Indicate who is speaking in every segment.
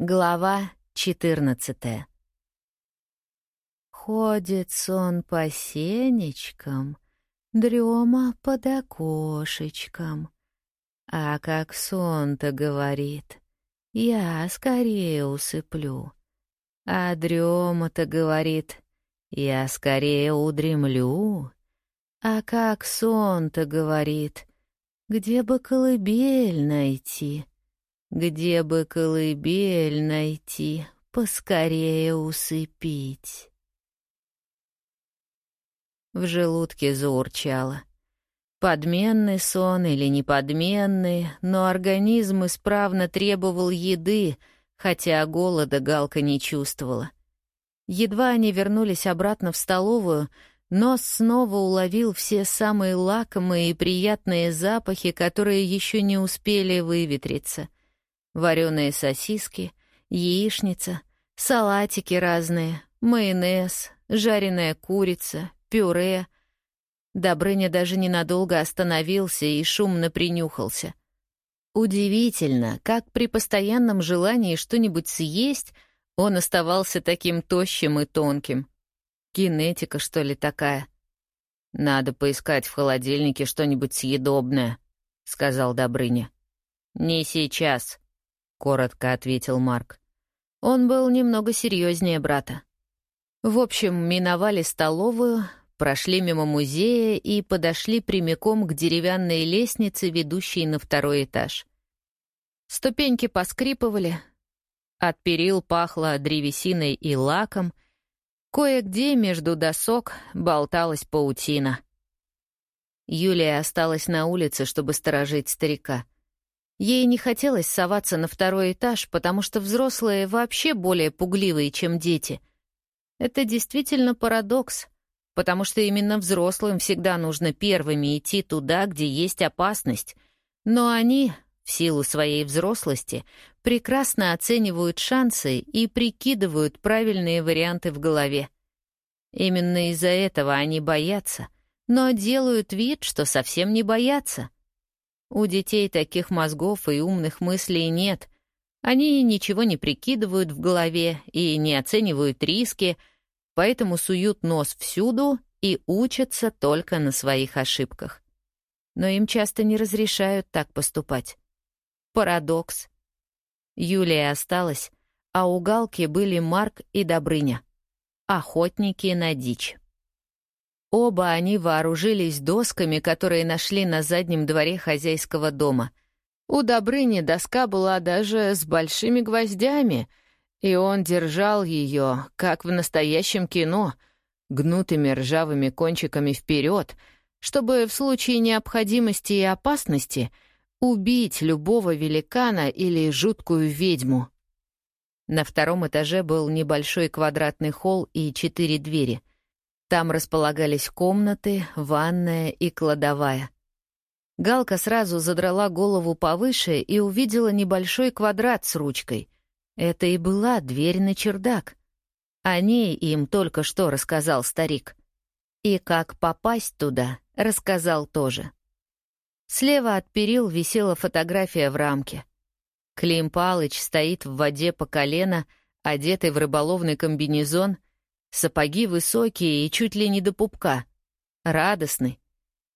Speaker 1: Глава 14 Ходит сон по сенечкам, дрема под окошечком. А как сон-то говорит, я скорее усыплю. А дрема-то говорит, я скорее удремлю. А как сон-то говорит, где бы колыбель найти — где бы колыбель найти, поскорее усыпить. В желудке заурчало. Подменный сон или неподменный, но организм исправно требовал еды, хотя голода Галка не чувствовала. Едва они вернулись обратно в столовую, нос снова уловил все самые лакомые и приятные запахи, которые еще не успели выветриться — Вареные сосиски, яичница, салатики разные, майонез, жареная курица, пюре. Добрыня даже ненадолго остановился и шумно принюхался. Удивительно, как при постоянном желании что-нибудь съесть он оставался таким тощим и тонким. Генетика, что ли, такая? «Надо поискать в холодильнике что-нибудь съедобное», — сказал Добрыня. «Не сейчас», — коротко ответил Марк. Он был немного серьезнее брата. В общем, миновали столовую, прошли мимо музея и подошли прямиком к деревянной лестнице, ведущей на второй этаж. Ступеньки поскрипывали, от перил пахло древесиной и лаком, кое-где между досок болталась паутина. Юлия осталась на улице, чтобы сторожить старика — Ей не хотелось соваться на второй этаж, потому что взрослые вообще более пугливые, чем дети. Это действительно парадокс, потому что именно взрослым всегда нужно первыми идти туда, где есть опасность. Но они, в силу своей взрослости, прекрасно оценивают шансы и прикидывают правильные варианты в голове. Именно из-за этого они боятся, но делают вид, что совсем не боятся — у детей таких мозгов и умных мыслей нет. Они ничего не прикидывают в голове и не оценивают риски, поэтому суют нос всюду и учатся только на своих ошибках. Но им часто не разрешают так поступать. Парадокс. Юлия осталась, а у Галки были Марк и Добрыня. Охотники на дичь. Оба они вооружились досками, которые нашли на заднем дворе хозяйского дома. У Добрыни доска была даже с большими гвоздями, и он держал ее, как в настоящем кино, гнутыми ржавыми кончиками вперед, чтобы в случае необходимости и опасности убить любого великана или жуткую ведьму. На втором этаже был небольшой квадратный холл и четыре двери — там располагались комнаты, ванная и кладовая. Галка сразу задрала голову повыше и увидела небольшой квадрат с ручкой. Это и была дверь на чердак. О ней им только что рассказал старик. И как попасть туда, рассказал тоже. Слева от перил висела фотография в рамке. Клим Палыч стоит в воде по колено, одетый в рыболовный комбинезон — Сапоги высокие и чуть ли не до пупка. Радостный.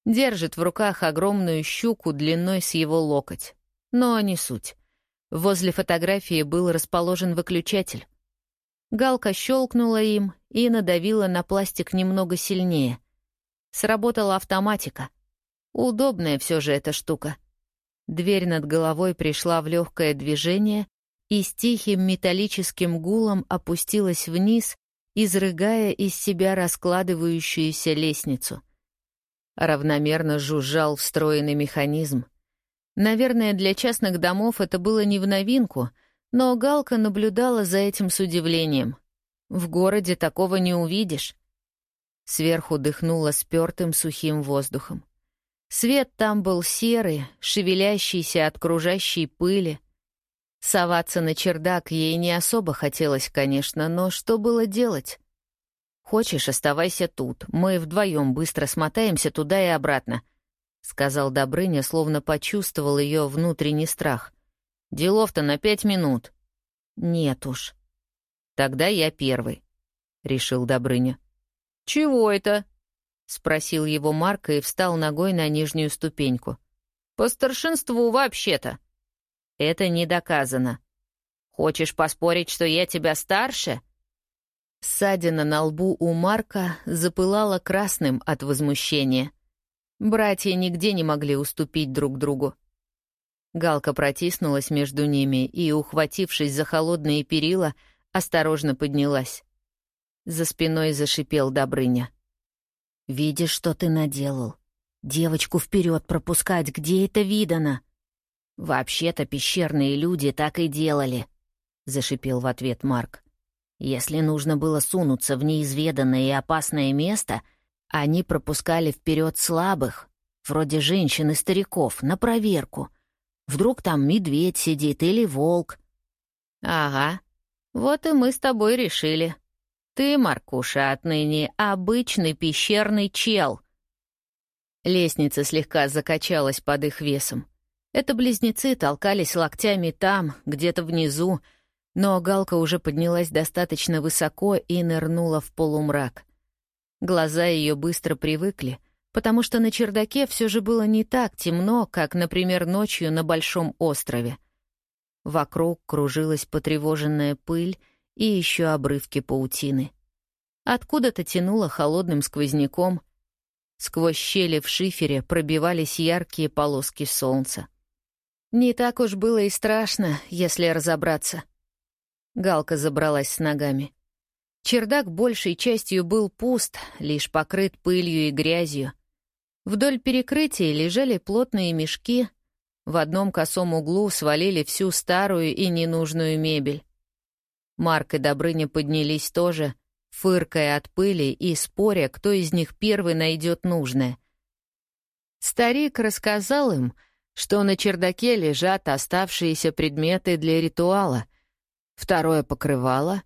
Speaker 1: Держит в руках огромную щуку длиной с его локоть. Но не суть. Возле фотографии был расположен выключатель. Галка щелкнула им и надавила на пластик немного сильнее. Сработала автоматика. Удобная все же эта штука. Дверь над головой пришла в легкое движение и с тихим металлическим гулом опустилась вниз, изрыгая из себя раскладывающуюся лестницу. Равномерно жужжал встроенный механизм. Наверное, для частных домов это было не в новинку, но Галка наблюдала за этим с удивлением. В городе такого не увидишь. Сверху дыхнуло спёртым сухим воздухом. Свет там был серый, шевелящийся от кружащей пыли, Соваться на чердак ей не особо хотелось, конечно, но что было делать? «Хочешь, оставайся тут. Мы вдвоем быстро смотаемся туда и обратно», — сказал Добрыня, словно почувствовал ее внутренний страх. «Делов-то на пять минут». Нет уж. Тогда я первый, — решил Добрыня. Чего это? — спросил его Марк и встал ногой на нижнюю ступеньку. По старшинству вообще-то. Это не доказано. Хочешь поспорить, что я тебя старше? Ссадина на лбу у Марка запылала красным от возмущения. Братья нигде не могли уступить друг другу. Галка протиснулась между ними и, ухватившись за холодные перила, осторожно поднялась. За спиной зашипел Добрыня. «Видишь, что ты наделал? Девочку вперед пропускать, где это видано?» «Вообще-то пещерные люди так и делали», — зашипел в ответ Марк. «Если нужно было сунуться в неизведанное и опасное место, они пропускали вперед слабых, вроде женщин и стариков, на проверку. Вдруг там медведь сидит или волк». «Ага, вот и мы с тобой решили. Ты, Маркуша, отныне обычный пещерный чел». Лестница слегка закачалась под их весом. Это близнецы толкались локтями там, где-то внизу, но Галка уже поднялась достаточно высоко и нырнула в полумрак. Глаза ее быстро привыкли, потому что на чердаке все же было не так темно, как, например, ночью на Большом острове. Вокруг кружилась потревоженная пыль и еще обрывки паутины. Откуда-то тянуло холодным сквозняком. Сквозь щели в шифере пробивались яркие полоски солнца. Не так уж было и страшно, если разобраться. Галка забралась с ногами. Чердак большей частью был пуст, лишь покрыт пылью и грязью. Вдоль перекрытия лежали плотные мешки, в одном косом углу свалили всю старую и ненужную мебель. Марк и Добрыня поднялись тоже, фыркая от пыли и споря, кто из них первый найдет нужное. Старик рассказал им, что на чердаке лежат оставшиеся предметы для ритуала, второе покрывало,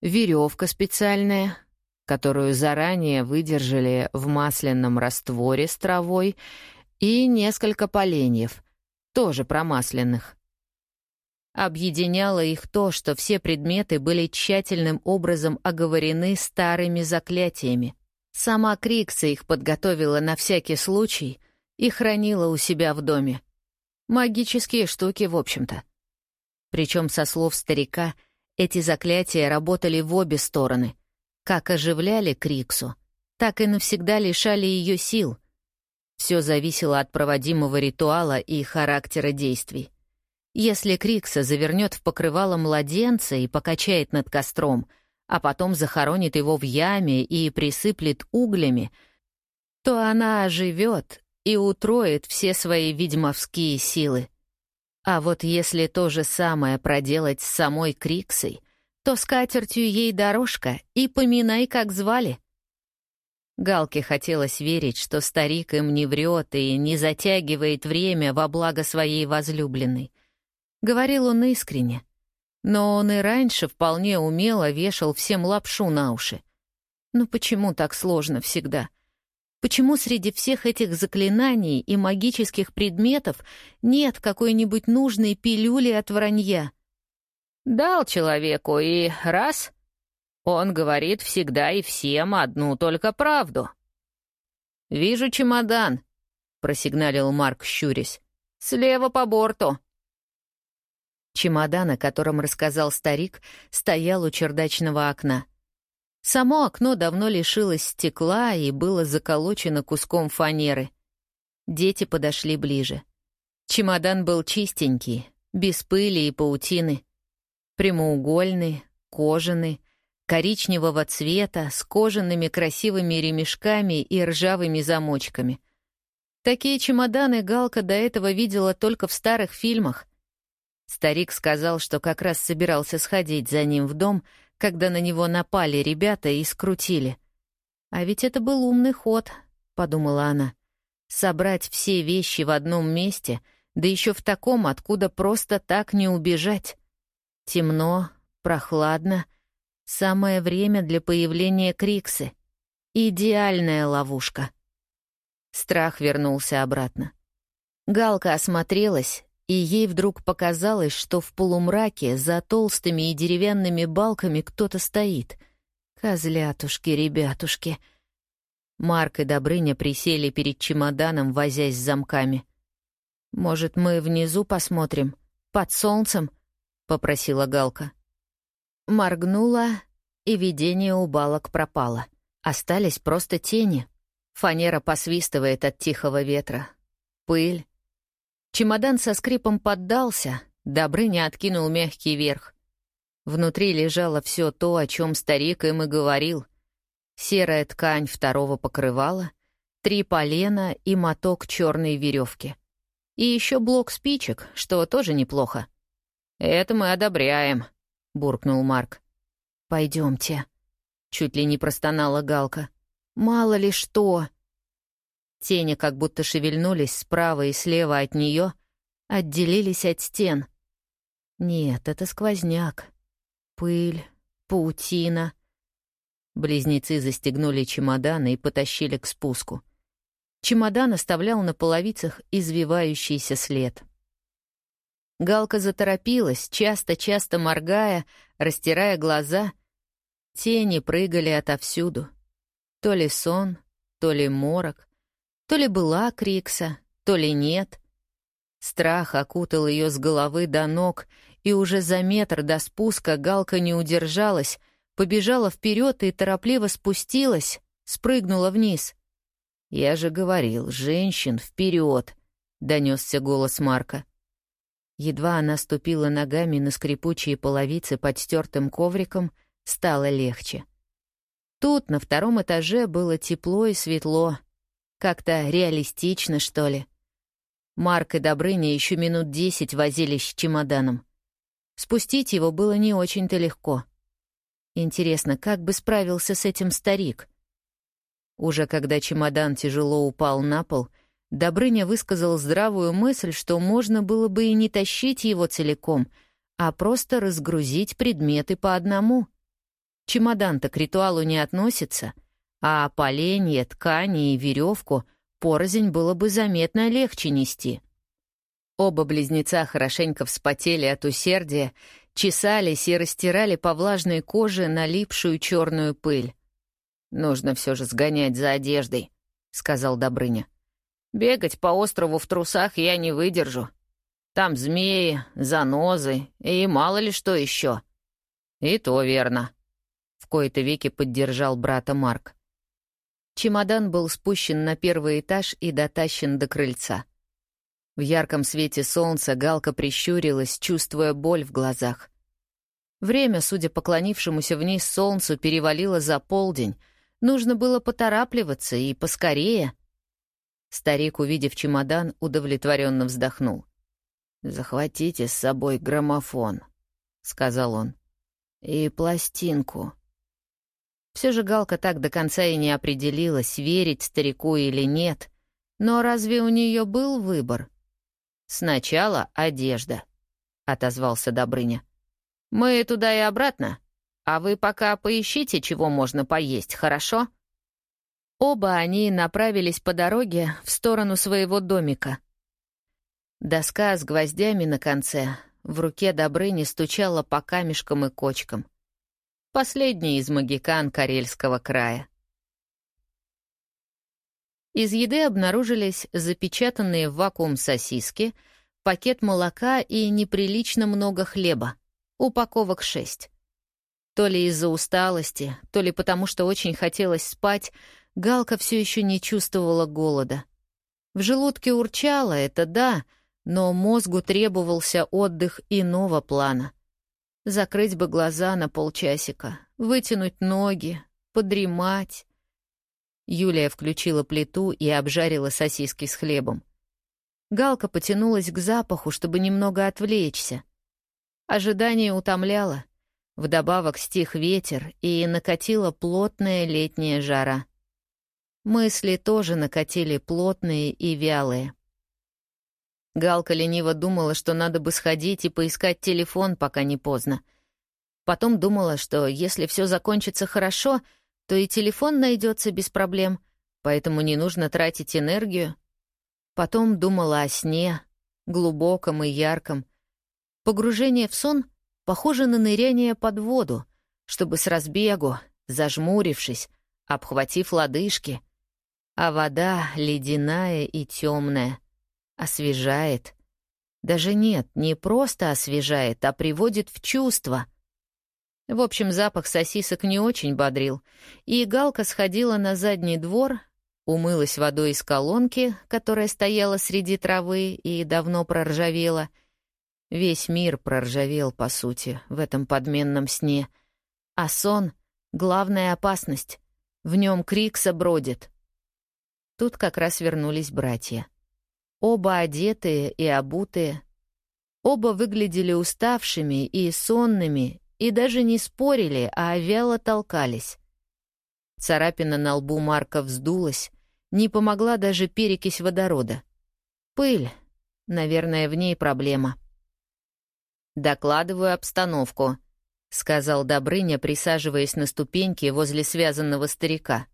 Speaker 1: веревка специальная, которую заранее выдержали в масляном растворе с травой, и несколько поленьев, тоже промасленных. Объединяло их то, что все предметы были тщательным образом оговорены старыми заклятиями. Сама Крикса их подготовила на всякий случай и хранила у себя в доме. Магические штуки, в общем-то. Причем, со слов старика, эти заклятия работали в обе стороны. Как оживляли Криксу, так и навсегда лишали ее сил. Все зависело от проводимого ритуала и характера действий. Если Крикса завернет в покрывало младенца и покачает над костром, а потом захоронит его в яме и присыплет углями, то она оживет и утроит все свои ведьмовские силы. А вот если то же самое проделать с самой Криксой, то с катертью ей дорожка и поминай, как звали. Галке хотелось верить, что старик им не врет и не затягивает время во благо своей возлюбленной. Говорил он искренне, но он и раньше вполне умело вешал всем лапшу на уши. Ну почему так сложно всегда — Почему среди всех этих заклинаний и магических предметов нет какой-нибудь нужной пилюли от вранья? Дал человеку и раз. Он говорит всегда и всем одну только правду. «Вижу чемодан», — просигналил Марк, щурясь. «Слева по борту». Чемодан, о котором рассказал старик, стоял у чердачного окна. Само окно давно лишилось стекла и было заколочено куском фанеры. Дети подошли ближе. Чемодан был чистенький, без пыли и паутины. Прямоугольный, кожаный, коричневого цвета, с кожаными красивыми ремешками и ржавыми замочками. Такие чемоданы Галка до этого видела только в старых фильмах. Старик сказал, что как раз собирался сходить за ним в дом — когда на него напали ребята и скрутили. «А ведь это был умный ход», — подумала она. «Собрать все вещи в одном месте, да еще в таком, откуда просто так не убежать. Темно, прохладно, самое время для появления Криксы. Идеальная ловушка». Страх вернулся обратно. Галка осмотрелась и ей вдруг показалось, что в полумраке за толстыми и деревянными балками кто-то стоит. Козлятушки, ребятушки. Марк и Добрыня присели перед чемоданом, возясь с замками. «Может, мы внизу посмотрим? Под солнцем?» — попросила Галка. Моргнула, и видение у балок пропало. Остались просто тени. Фанера посвистывает от тихого ветра. Пыль. Чемодан со скрипом поддался, Добрыня откинул мягкий верх. Внутри лежало все то, о чем старик им и говорил. Серая ткань второго покрывала, три полена и моток черной веревки. И еще блок спичек, что тоже неплохо. «Это мы одобряем», — буркнул Марк. «Пойдемте», — чуть ли не простонала Галка. «Мало ли что!» Тени как будто шевельнулись справа и слева от нее, отделились от стен. Нет, это сквозняк. Пыль, паутина. Близнецы застегнули чемоданы и потащили к спуску. Чемодан оставлял на половицах извивающийся след. Галка заторопилась, часто-часто моргая, растирая глаза. Тени прыгали отовсюду. То ли сон, то ли морок, то ли была Крикса, то ли нет. Страх окутал ее с головы до ног, и уже за метр до спуска Галка не удержалась, побежала вперед и торопливо спустилась, спрыгнула вниз — «Я же говорил, женщин вперед!» — донесся голос Марка. Едва она ступила ногами на скрипучие половицы под стертым ковриком, стало легче. Тут, на втором этаже, было тепло и светло. Как-то реалистично, что ли. Марк и Добрыня еще минут десять возились с чемоданом. Спустить его было не очень-то легко. Интересно, как бы справился с этим старик? Уже когда чемодан тяжело упал на пол, Добрыня высказал здравую мысль, что можно было бы и не тащить его целиком, а просто разгрузить предметы по одному. Чемодан-то к ритуалу не относится, а поленье, ткани и веревку порознь было бы заметно легче нести. Оба близнеца хорошенько вспотели от усердия, чесались и растирали по влажной коже налипшую черную пыль. «Нужно все же сгонять за одеждой», — сказал Добрыня. «Бегать по острову в трусах я не выдержу. Там змеи, занозы и мало ли что еще». «И то верно», — в кои-то веки поддержал брата Марк. Чемодан был спущен на первый этаж и дотащен до крыльца. В ярком свете солнца Галка прищурилась, чувствуя боль в глазах. Время, судя по клонившемуся вниз солнцу, перевалило за полдень — Нужно было поторапливаться и поскорее. Старик, увидев чемодан, удовлетворенно вздохнул. «Захватите с собой граммофон», — сказал он. «И пластинку». Все же Галка так до конца и не определилась, верить старику или нет. Но разве у нее был выбор? «Сначала одежда», — отозвался Добрыня. «Мы туда и обратно?» А вы пока поищите, чего можно поесть, хорошо?» Оба они направились по дороге в сторону своего домика. Доска с гвоздями на конце в руке Добрыни стучала по камешкам и кочкам. Последний из магикан Карельского края. Из еды обнаружились запечатанные в вакуум сосиски, пакет молока и неприлично много хлеба, упаковок шесть. То ли из-за усталости, то ли потому, что очень хотелось спать, Галка все еще не чувствовала голода. В желудке урчало, это да, но мозгу требовался отдых иного плана. Закрыть бы глаза на полчасика, вытянуть ноги, подремать. Юлия включила плиту и обжарила сосиски с хлебом. Галка потянулась к запаху, чтобы немного отвлечься. Ожидание утомляло — Вдобавок стих ветер, и накатила плотная летняя жара. Мысли тоже накатили плотные и вялые. Галка лениво думала, что надо бы сходить и поискать телефон, пока не поздно. Потом думала, что если все закончится хорошо, то и телефон найдется без проблем, поэтому не нужно тратить энергию. Потом думала о сне, глубоком и ярком. Погружение в сон похоже на ныряние под воду, чтобы с разбегу, зажмурившись, обхватив лодыжки. А вода ледяная и темная, освежает. Даже нет, не просто освежает, а приводит в чувство. В общем, запах сосисок не очень бодрил, и Галка сходила на задний двор, умылась водой из колонки, которая стояла среди травы и давно проржавела. Весь мир проржавел, по сути, в этом подменном сне. А сон — главная опасность. В нем Крикса бродит. Тут как раз вернулись братья. Оба одетые и обутые. Оба выглядели уставшими и сонными, и даже не спорили, а вяло толкались. Царапина на лбу Марка вздулась, не помогла даже перекись водорода. Пыль. Наверное, в ней проблема. «Докладываю обстановку», — сказал Добрыня, присаживаясь на ступеньки возле связанного старика.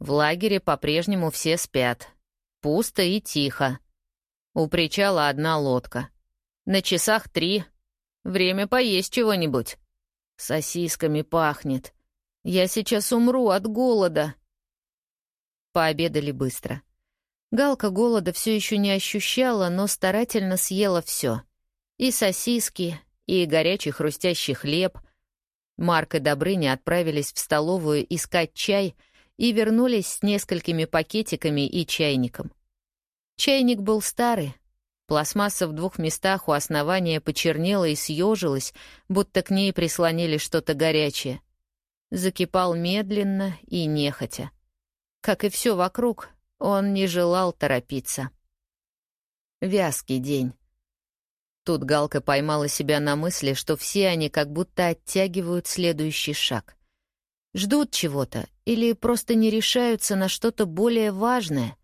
Speaker 1: «В лагере по-прежнему все спят. Пусто и тихо. У причала одна лодка. На часах три. Время поесть чего-нибудь. Сосисками пахнет. Я сейчас умру от голода». Пообедали быстро. Галка голода все еще не ощущала, но старательно съела все. И сосиски, и горячий хрустящий хлеб. Марк и Добрыня отправились в столовую искать чай и вернулись с несколькими пакетиками и чайником. Чайник был старый. Пластмасса в двух местах у основания почернела и съежилась, будто к ней прислонили что-то горячее. Закипал медленно и нехотя. Как и все вокруг, он не желал торопиться. Вязкий день. Тут Галка поймала себя на мысли, что все они как будто оттягивают следующий шаг. Ждут чего-то или просто не решаются на что-то более важное.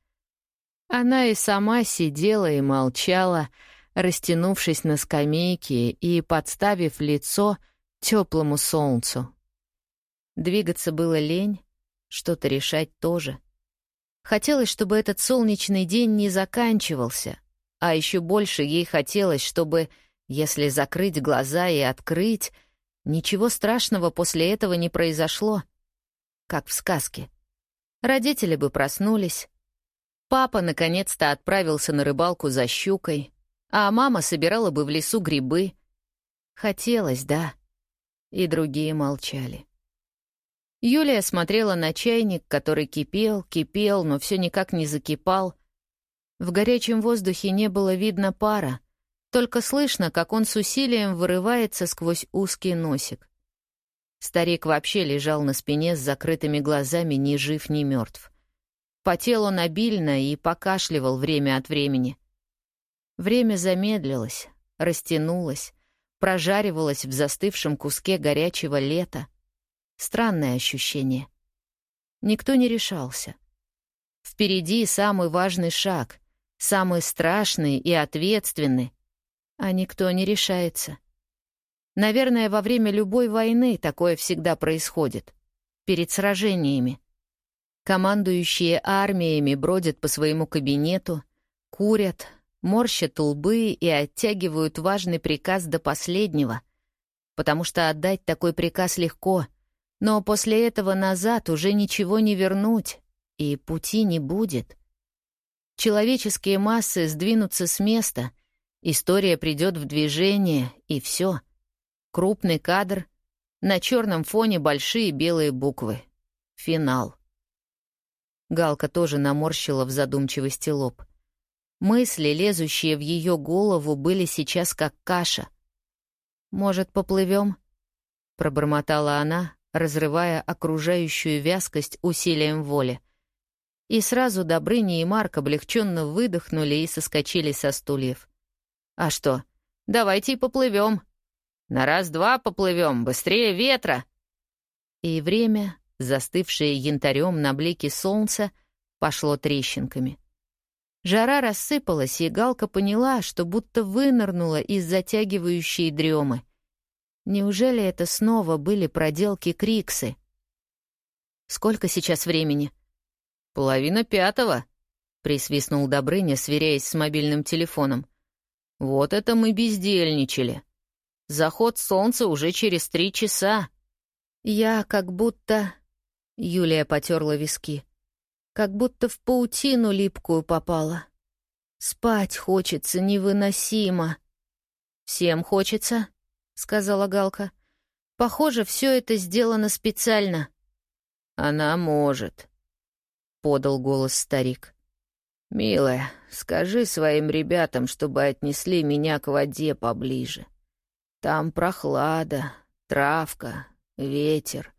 Speaker 1: Она и сама сидела и молчала, растянувшись на скамейке и подставив лицо теплому солнцу. Двигаться было лень, что-то решать тоже. Хотелось, чтобы этот солнечный день не заканчивался, а еще больше ей хотелось, чтобы, если закрыть глаза и открыть, ничего страшного после этого не произошло. Как в сказке. Родители бы проснулись. Папа наконец-то отправился на рыбалку за щукой, а мама собирала бы в лесу грибы. Хотелось, да. И другие молчали. Юлия смотрела на чайник, который кипел, кипел, но все никак не закипал. В горячем воздухе не было видно пара, только слышно, как он с усилием вырывается сквозь узкий носик. Старик вообще лежал на спине с закрытыми глазами, ни жив, ни мертв. Потел он обильно и покашливал время от времени. Время замедлилось, растянулось, прожаривалось в застывшем куске горячего лета. Странное ощущение. Никто не решался. Впереди самый важный шаг, самый страшный и ответственный, а никто не решается. Наверное, во время любой войны такое всегда происходит. Перед сражениями. Командующие армиями бродят по своему кабинету, курят, морщат лбы и оттягивают важный приказ до последнего, потому что отдать такой приказ легко — но после этого назад уже ничего не вернуть, и пути не будет. Человеческие массы сдвинутся с места, история придет в движение, и все. Крупный кадр, на черном фоне большие белые буквы. Финал. Галка тоже наморщила в задумчивости лоб. Мысли, лезущие в ее голову, были сейчас как каша. «Может, поплывем?» — пробормотала она, разрывая окружающую вязкость усилием воли. И сразу Добрыня и Марк облегченно выдохнули и соскочили со стульев. «А что? Давайте и поплывем. На раз-два поплывем, быстрее ветра!» И время, застывшее янтарем на блике солнца, пошло трещинками. Жара рассыпалась, и Галка поняла, что будто вынырнула из затягивающей дремы — Неужели это снова были проделки Криксы? Сколько сейчас времени? Половина пятого, присвистнул Добрыня, сверяясь с мобильным телефоном. Вот это мы бездельничали. Заход солнца уже через три часа. Я как будто... Юлия потерла виски. Как будто в паутину липкую попала. Спать хочется невыносимо. Всем хочется, сказала Галка. Похоже, все это сделано специально. Она может, подал голос старик. «Милая, скажи своим ребятам, чтобы отнесли меня к воде поближе. Там прохлада, травка, ветер.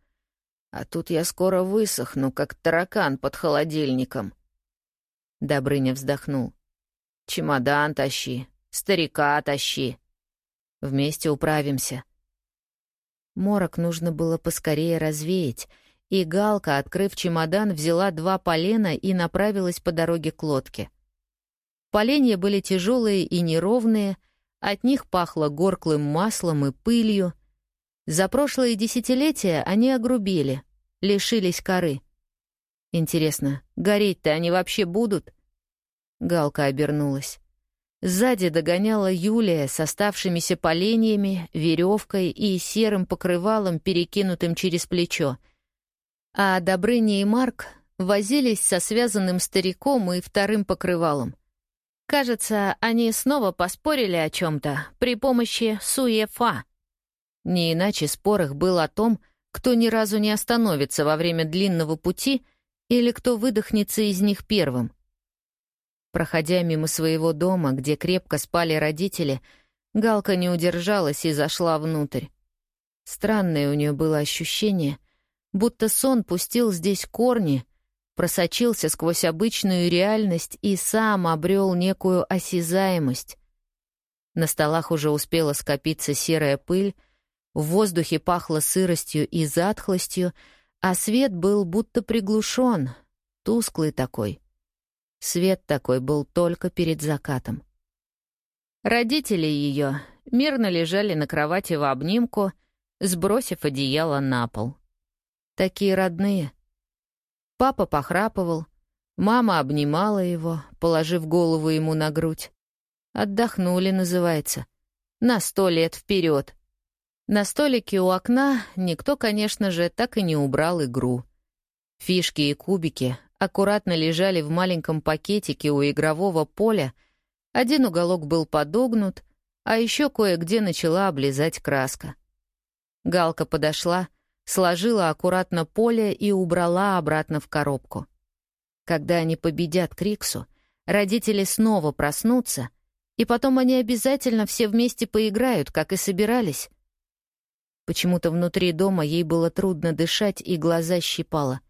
Speaker 1: А тут я скоро высохну, как таракан под холодильником». Добрыня вздохнул. «Чемодан тащи, старика тащи. Вместе управимся». Морок нужно было поскорее развеять — и Галка, открыв чемодан, взяла два полена и направилась по дороге к лодке. Поленья были тяжелые и неровные, от них пахло горклым маслом и пылью. За прошлые десятилетия они огрубели, лишились коры. Интересно, гореть-то они вообще будут? Галка обернулась. Сзади догоняла Юлия с оставшимися поленьями, веревкой и серым покрывалом, перекинутым через плечо — а Добрыня и Марк возились со связанным стариком и вторым покрывалом. Кажется, они снова поспорили о чем-то при помощи суефа. Не иначе спор их был о том, кто ни разу не остановится во время длинного пути или кто выдохнется из них первым. Проходя мимо своего дома, где крепко спали родители, Галка не удержалась и зашла внутрь. Странное у нее было ощущение — будто сон пустил здесь корни, просочился сквозь обычную реальность и сам обрел некую осязаемость. На столах уже успела скопиться серая пыль, в воздухе пахло сыростью и затхлостью, а свет был будто приглушен, тусклый такой. Свет такой был только перед закатом. Родители ее мирно лежали на кровати в обнимку, сбросив одеяло на пол. Такие родные. Папа похрапывал, мама обнимала его, положив голову ему на грудь. Отдохнули, называется. На сто лет вперед. На столике у окна никто, конечно же, так и не убрал игру. Фишки и кубики аккуратно лежали в маленьком пакетике у игрового поля, один уголок был подогнут, а еще кое-где начала облизать краска. Галка подошла — сложила аккуратно поле и убрала обратно в коробку. Когда они победят Криксу, родители снова проснутся, и потом они обязательно все вместе поиграют, как и собирались. Почему-то внутри дома ей было трудно дышать и глаза щипало.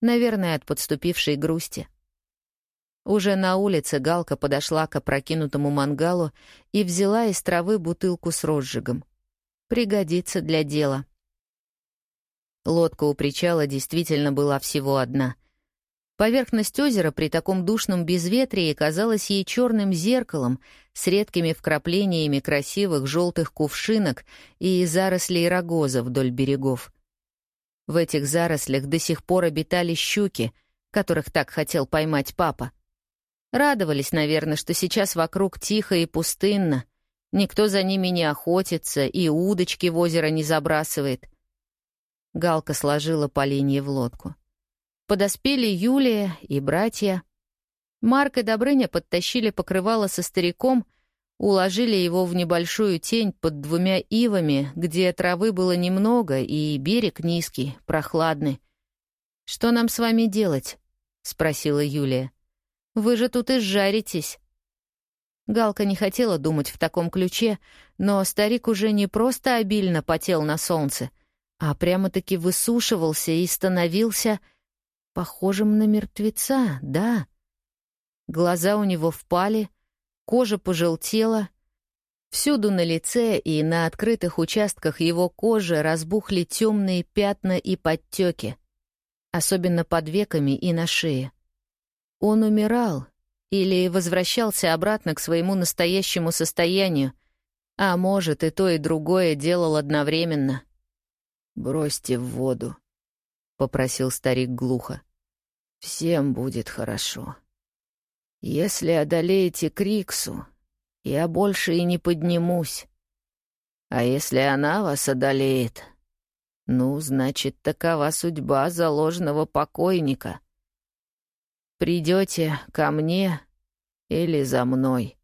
Speaker 1: Наверное, от подступившей грусти. Уже на улице Галка подошла к опрокинутому мангалу и взяла из травы бутылку с розжигом. Пригодится для дела. Лодка у причала действительно была всего одна. Поверхность озера при таком душном безветрии казалась ей черным зеркалом с редкими вкраплениями красивых желтых кувшинок и зарослей рогоза вдоль берегов. В этих зарослях до сих пор обитали щуки, которых так хотел поймать папа. Радовались, наверное, что сейчас вокруг тихо и пустынно, никто за ними не охотится и удочки в озеро не забрасывает — Галка сложила поленье в лодку. Подоспели Юлия и братья. Марк и Добрыня подтащили покрывало со стариком, уложили его в небольшую тень под двумя ивами, где травы было немного и берег низкий, прохладный. «Что нам с вами делать?» — спросила Юлия. «Вы же тут изжаритесь». Галка не хотела думать в таком ключе, но старик уже не просто обильно потел на солнце — а прямо-таки высушивался и становился похожим на мертвеца, да. Глаза у него впали, кожа пожелтела, всюду на лице и на открытых участках его кожи разбухли темные пятна и подтеки, особенно под веками и на шее. Он умирал или возвращался обратно к своему настоящему состоянию, а может, и то, и другое делал одновременно — «Бросьте в воду», — попросил старик глухо. «Всем будет хорошо. Если одолеете Криксу, я больше и не поднимусь. А если она вас одолеет, ну, значит, такова судьба заложенного покойника. Придете ко мне или за мной.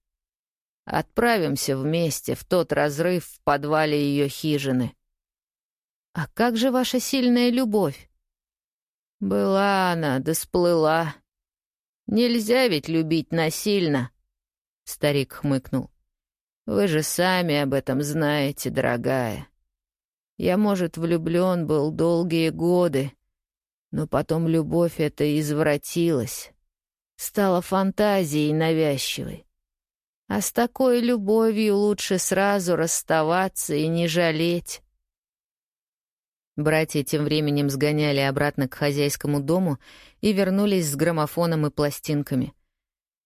Speaker 1: Отправимся вместе в тот разрыв в подвале ее хижины. А как же ваша сильная любовь? Была она, да сплыла. Нельзя ведь любить насильно, — старик хмыкнул. Вы же сами об этом знаете, дорогая. Я, может, влюблен был долгие годы, но потом любовь эта извратилась, стала фантазией навязчивой. А с такой любовью лучше сразу расставаться и не жалеть. Братья тем временем сгоняли обратно к хозяйскому дому и вернулись с граммофоном и пластинками.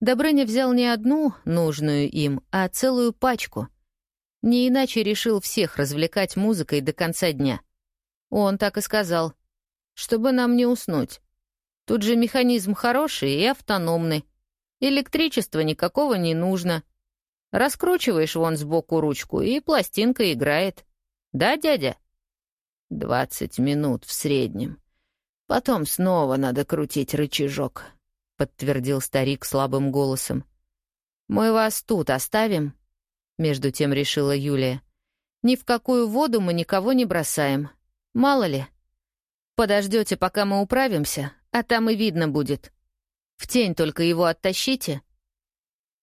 Speaker 1: Добрыня взял не одну, нужную им, а целую пачку — не иначе решил всех развлекать музыкой до конца дня. Он так и сказал, чтобы нам не уснуть. Тут же механизм хороший и автономный. Электричества никакого не нужно. Раскручиваешь вон сбоку ручку, и пластинка играет. Да, дядя? Двадцать минут в среднем. Потом снова надо крутить рычажок, — подтвердил старик слабым голосом. «Мы вас тут оставим?» — между тем решила Юлия. «Ни в какую воду мы никого не бросаем. Мало ли. Подождете, пока мы управимся, а там и видно будет. В тень только его оттащите.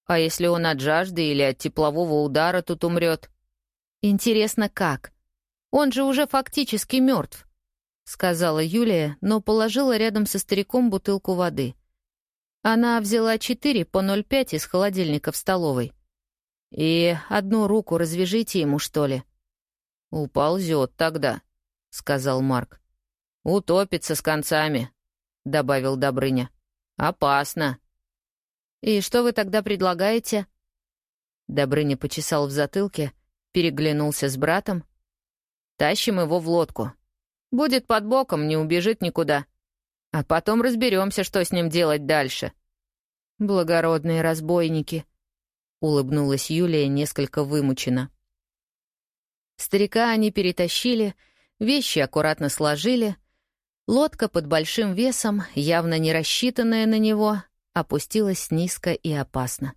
Speaker 1: А если он от жажды или от теплового удара тут умрет? Интересно, как? Он же уже фактически мертв, сказала Юлия, но положила рядом со стариком бутылку воды. Она взяла четыре по 0,5 из холодильника в столовой. И одну руку развяжите ему, что ли. Уползет тогда, сказал Марк. Утопится с концами, добавил Добрыня. Опасно. И что вы тогда предлагаете? Добрыня почесал в затылке, переглянулся с братом. Тащим его в лодку. Будет под боком, не убежит никуда. А потом разберемся, что с ним делать дальше. Благородные разбойники, улыбнулась Юлия несколько вымученно. Старика они перетащили, вещи аккуратно сложили. Лодка под большим весом, явно не рассчитанная на него, опустилась низко и опасно.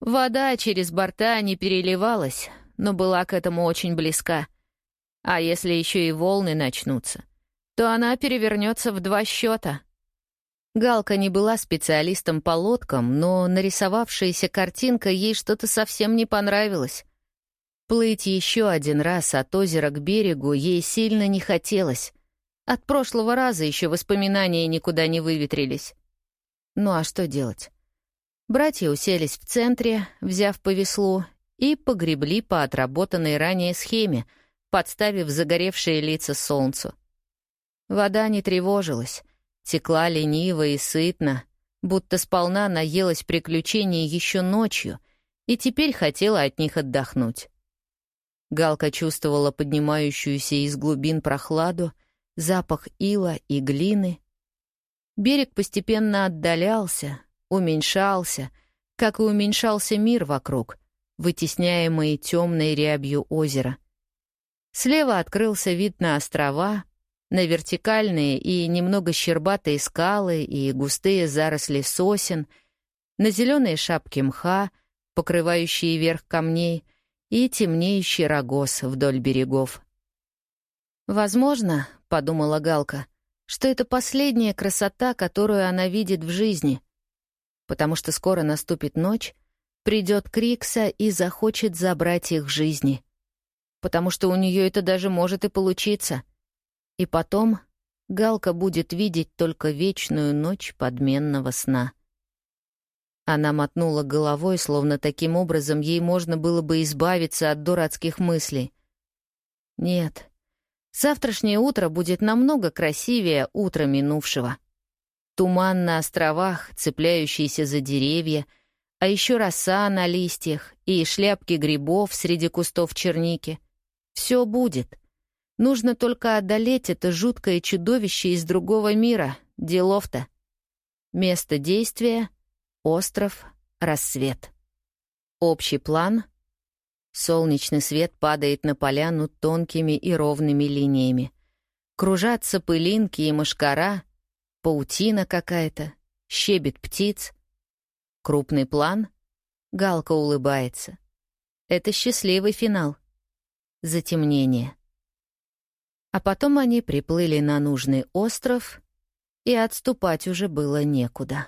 Speaker 1: Вода через борта не переливалась, но была к этому очень близка. А если еще и волны начнутся, то она перевернется в два счета — Галка не была специалистом по лодкам, но нарисовавшаяся картинка ей что-то совсем не понравилось. Плыть еще один раз от озера к берегу ей сильно не хотелось. От прошлого раза еще воспоминания никуда не выветрились. Ну а что делать? Братья уселись в центре, взяв по веслу, и погребли по отработанной ранее схеме, подставив загоревшие лица солнцу. Вода не тревожилась — Текла лениво и сытно, будто сполна наелась приключений еще ночью и теперь хотела от них отдохнуть. Галка чувствовала поднимающуюся из глубин прохладу, запах ила и глины. Берег постепенно отдалялся, уменьшался, как и уменьшался мир вокруг, вытесняемый темной рябью озера. Слева открылся вид на острова — на вертикальные и немного щербатые скалы и густые заросли сосен, на зеленые шапки мха, покрывающие верх камней, и темнеющий рогоз вдоль берегов. «Возможно, — подумала Галка, — что это последняя красота, которую она видит в жизни, потому что скоро наступит ночь, придет Крикса и захочет забрать их жизни, потому что у нее это даже может и получиться — и потом Галка будет видеть только вечную ночь подменного сна. Она мотнула головой, словно таким образом ей можно было бы избавиться от дурацких мыслей. Нет, завтрашнее утро будет намного красивее утра минувшего. Туман на островах, цепляющийся за деревья, а еще роса на листьях и шляпки грибов среди кустов черники. Все будет — Нужно только одолеть это жуткое чудовище из другого мира. Делов-то. Место действия — остров, рассвет. Общий план. Солнечный свет падает на поляну тонкими и ровными линиями. Кружатся пылинки и мошкара, паутина какая-то, щебет птиц. Крупный план. Галка улыбается. Это счастливый финал. Затемнение. А потом они приплыли на нужный остров, и отступать уже было некуда.